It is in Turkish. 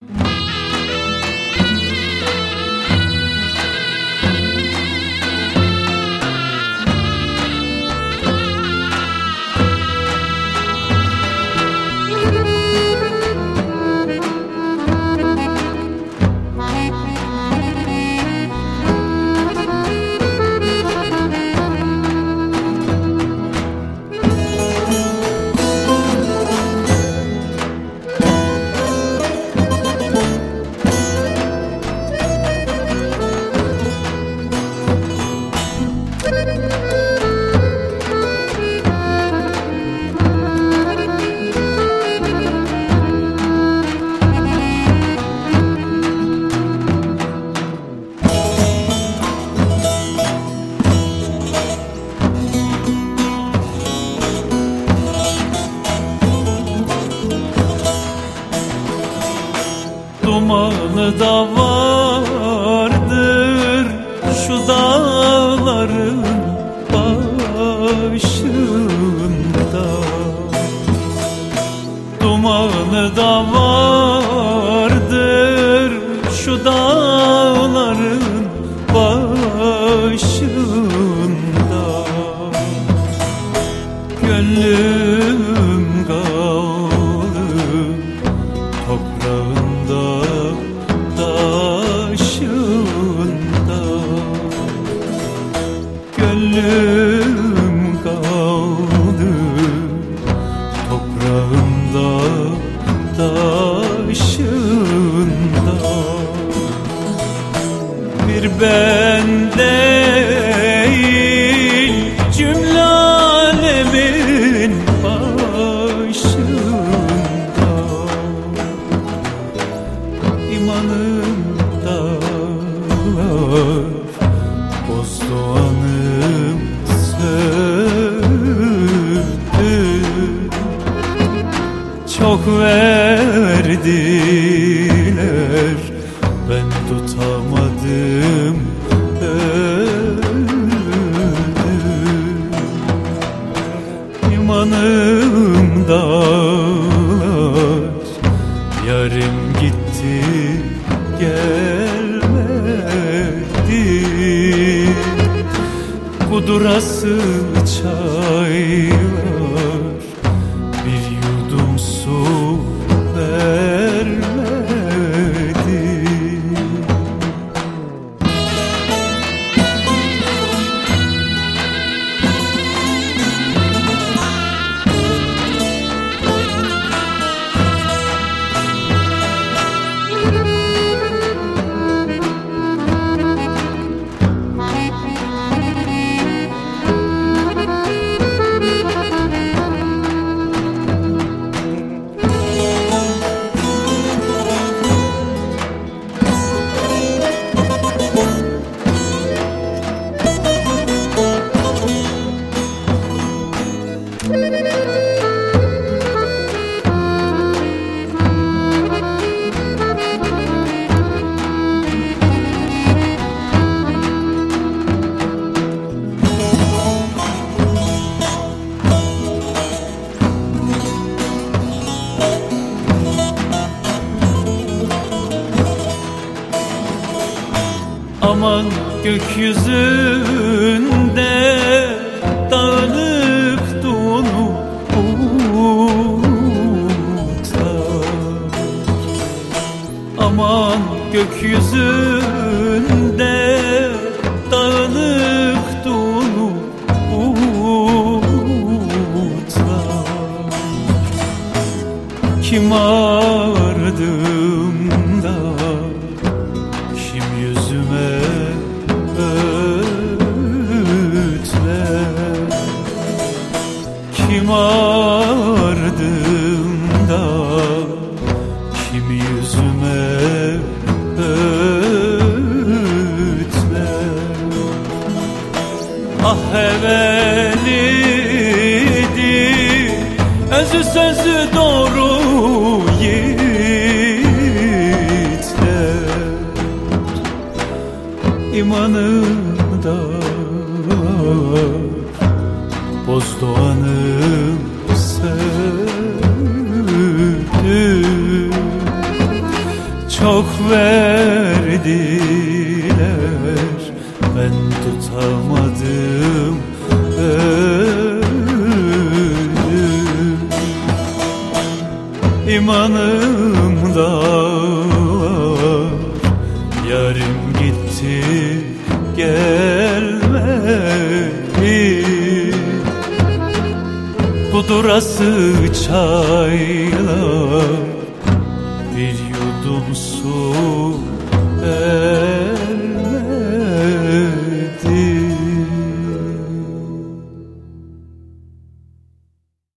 you Dumanı da vardır şu dağların başında. Dumanı da vardır şu dağların başında. Gönlüm kaldı Gönlüm kaldı. Toprağında taşında Bir ben verdiler. Ben tutamadım öldüm. İmanımda Yarım gitti gelmedi. Kudurası çay Aman gökyüzünde dağınık dolu bulutlar. Aman gökyüzünde ardımda Kim yüzüme öğütler Ah evveliydi Özü sözü doğru yiğitler. İmanımda Bozdoğanım söndü çok verdiler Ben tutamadım öldüm. İmanımda Kudurası çaylar Bir yudum su elmedi